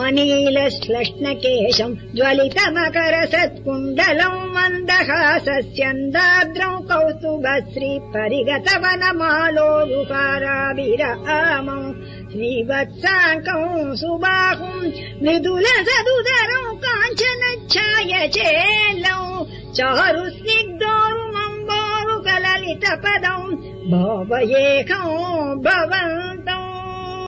अनीलश्लष्णकेशम् ज्वलितमकरसत्कुण्डलम् मन्दहासस्यन्दाद्रौ ज्वलितमकर सत्कुन्दलौ मन्दहा सस्यन्दाद्रौ परिगत आमौ मृदुल सदुदरौ काञ्चन छाय चेलौ चारु स्निग्धोरुमम्बोरुकललित पदौ कललितपदौ भव